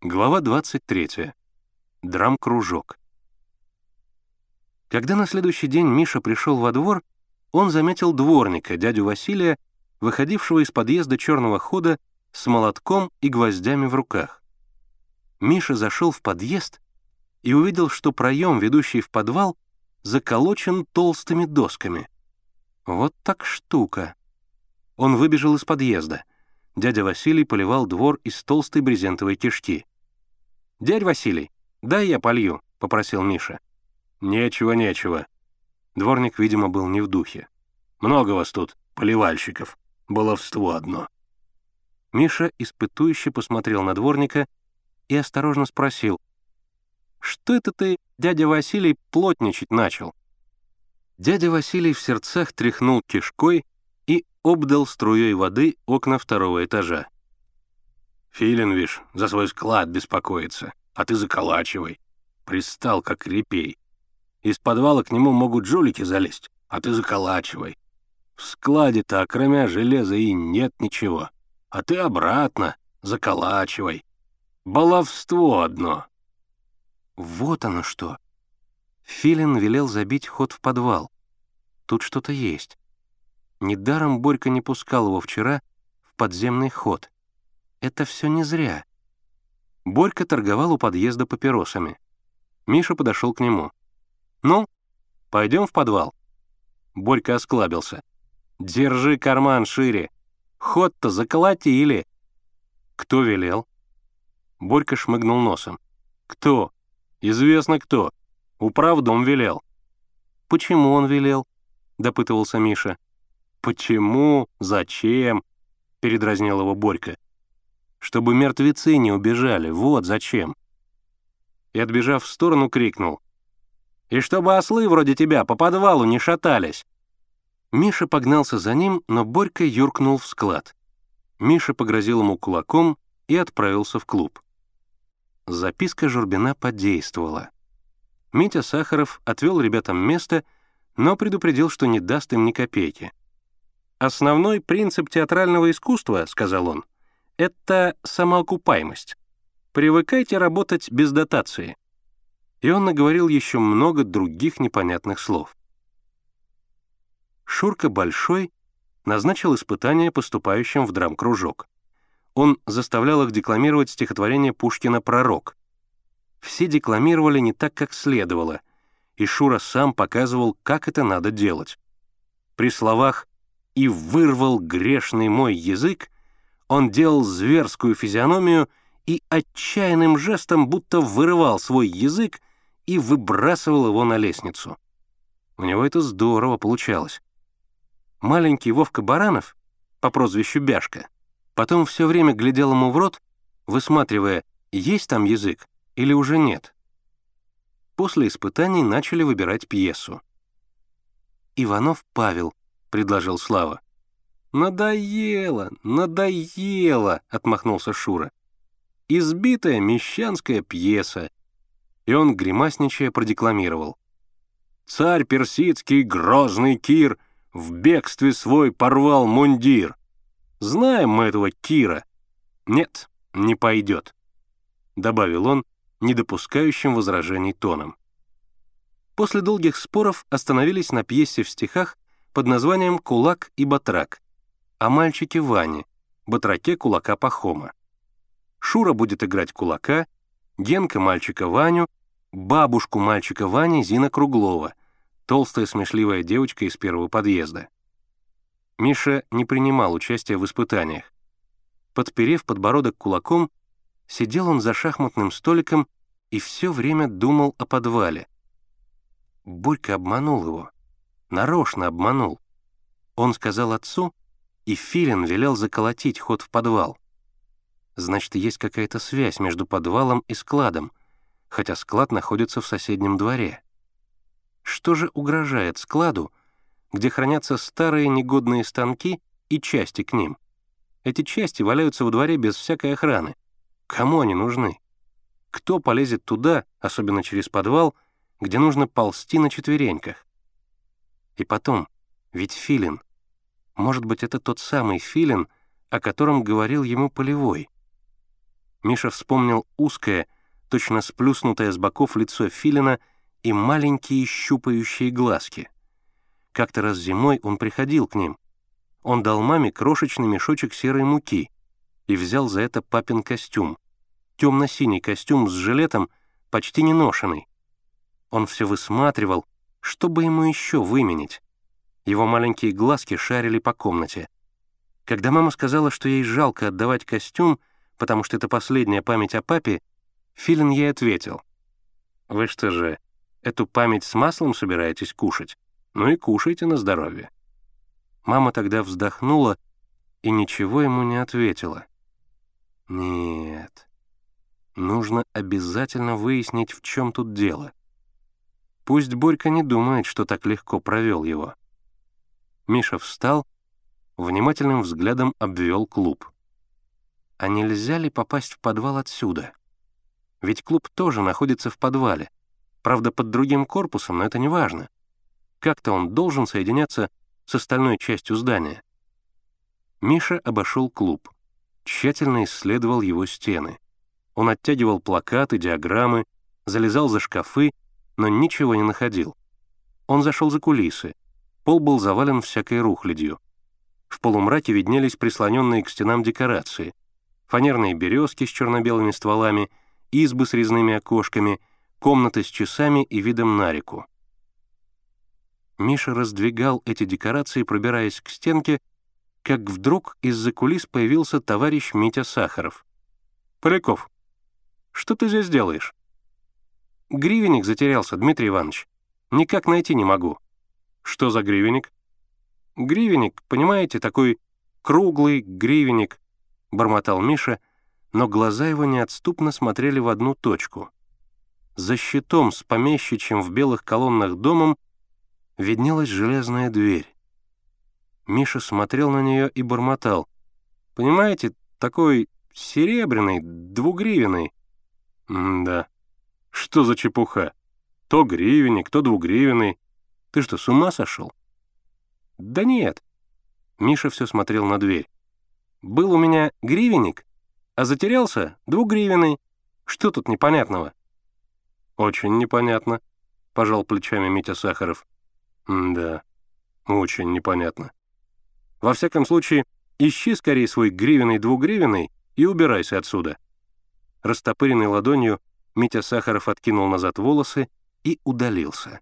Глава 23. Драм-кружок. Когда на следующий день Миша пришел во двор, он заметил дворника, дядю Василия, выходившего из подъезда черного хода с молотком и гвоздями в руках. Миша зашел в подъезд и увидел, что проем, ведущий в подвал, заколочен толстыми досками. Вот так штука. Он выбежал из подъезда. Дядя Василий поливал двор из толстой брезентовой кишки. «Дядь Василий, дай я полью», — попросил Миша. «Нечего, нечего». Дворник, видимо, был не в духе. «Много вас тут, поливальщиков. Баловство одно». Миша испытующе посмотрел на дворника и осторожно спросил. «Что это ты, дядя Василий, плотничать начал?» Дядя Василий в сердцах тряхнул кишкой и обдал струей воды окна второго этажа. Филин, вишь, за свой склад беспокоится, а ты заколачивай. Пристал, как репей. Из подвала к нему могут жулики залезть, а ты заколачивай. В складе-то, кроме железа, и нет ничего. А ты обратно заколачивай. Баловство одно. Вот оно что. Филин велел забить ход в подвал. Тут что-то есть. Недаром Борька не пускал его вчера в подземный ход. Это все не зря. Борька торговал у подъезда папиросами. Миша подошел к нему. «Ну, пойдем в подвал». Борька осклабился. «Держи карман шире. Ход-то заколотили». «Кто велел?» Борька шмыгнул носом. «Кто? Известно кто. Управдом велел». «Почему он велел?» — допытывался Миша. «Почему? Зачем?» — передразнил его Борька чтобы мертвецы не убежали, вот зачем. И, отбежав в сторону, крикнул. «И чтобы ослы вроде тебя по подвалу не шатались!» Миша погнался за ним, но Борька юркнул в склад. Миша погрозил ему кулаком и отправился в клуб. Записка Журбина подействовала. Митя Сахаров отвел ребятам место, но предупредил, что не даст им ни копейки. «Основной принцип театрального искусства, — сказал он, — это самоокупаемость. Привыкайте работать без дотации. И он наговорил еще много других непонятных слов. Шурка Большой назначил испытания поступающим в драм-кружок. Он заставлял их декламировать стихотворение Пушкина «Пророк». Все декламировали не так, как следовало, и Шура сам показывал, как это надо делать. При словах «и вырвал грешный мой язык» Он делал зверскую физиономию и отчаянным жестом будто вырывал свой язык и выбрасывал его на лестницу. У него это здорово получалось. Маленький Вовка Баранов, по прозвищу Бяшка, потом все время глядел ему в рот, высматривая, есть там язык или уже нет. После испытаний начали выбирать пьесу. «Иванов Павел», — предложил Слава. «Надоело, надоело!» — отмахнулся Шура. «Избитая мещанская пьеса». И он, гримасничая, продекламировал. «Царь персидский, грозный Кир, в бегстве свой порвал мундир. Знаем мы этого Кира. Нет, не пойдет», — добавил он, не допускающим возражений тоном. После долгих споров остановились на пьесе в стихах под названием «Кулак и батрак», о мальчике Ване, батраке кулака Пахома. Шура будет играть кулака, Генка мальчика Ваню, бабушку мальчика Вани Зина Круглова, толстая смешливая девочка из первого подъезда. Миша не принимал участия в испытаниях. Подперев подбородок кулаком, сидел он за шахматным столиком и все время думал о подвале. Борька обманул его. Нарочно обманул. Он сказал отцу, и Филин велел заколотить ход в подвал. Значит, есть какая-то связь между подвалом и складом, хотя склад находится в соседнем дворе. Что же угрожает складу, где хранятся старые негодные станки и части к ним? Эти части валяются во дворе без всякой охраны. Кому они нужны? Кто полезет туда, особенно через подвал, где нужно ползти на четвереньках? И потом, ведь Филин может быть, это тот самый филин, о котором говорил ему Полевой. Миша вспомнил узкое, точно сплюснутое с боков лицо филина и маленькие щупающие глазки. Как-то раз зимой он приходил к ним. Он дал маме крошечный мешочек серой муки и взял за это папин костюм. Темно-синий костюм с жилетом, почти не ношенный. Он все высматривал, чтобы ему еще выменить. Его маленькие глазки шарили по комнате. Когда мама сказала, что ей жалко отдавать костюм, потому что это последняя память о папе, Филин ей ответил. «Вы что же, эту память с маслом собираетесь кушать? Ну и кушайте на здоровье». Мама тогда вздохнула и ничего ему не ответила. «Нет, нужно обязательно выяснить, в чем тут дело. Пусть Борька не думает, что так легко провел его». Миша встал, внимательным взглядом обвел клуб. А нельзя ли попасть в подвал отсюда? Ведь клуб тоже находится в подвале. Правда, под другим корпусом, но это не важно. Как-то он должен соединяться с остальной частью здания. Миша обошел клуб, тщательно исследовал его стены. Он оттягивал плакаты, диаграммы, залезал за шкафы, но ничего не находил. Он зашел за кулисы. Пол был завален всякой рухлядью. В полумраке виднелись прислоненные к стенам декорации. Фанерные березки с черно-белыми стволами — избы с резными окошками, комнаты с часами и видом на реку. Миша раздвигал эти декорации, пробираясь к стенке, как вдруг из-за кулис появился товарищ Митя Сахаров. «Поляков, что ты здесь делаешь?» «Гривенник затерялся, Дмитрий Иванович. Никак найти не могу». «Что за гривенник?» «Гривенник, понимаете, такой круглый гривенник», — бормотал Миша, но глаза его неотступно смотрели в одну точку. За щитом с помещичьим в белых колоннах домом виднелась железная дверь. Миша смотрел на нее и бормотал. «Понимаете, такой серебряный, двугривенный». «Да. Что за чепуха? То гривенник, то двугривенный. Ты что, с ума сошел?» «Да нет». Миша все смотрел на дверь. «Был у меня гривенник, а затерялся двугривенный. Что тут непонятного?» «Очень непонятно», — пожал плечами Митя Сахаров. «Да, очень непонятно. Во всяком случае, ищи скорее свой гривенный двугривенный и убирайся отсюда». Растопыренной ладонью Митя Сахаров откинул назад волосы и удалился.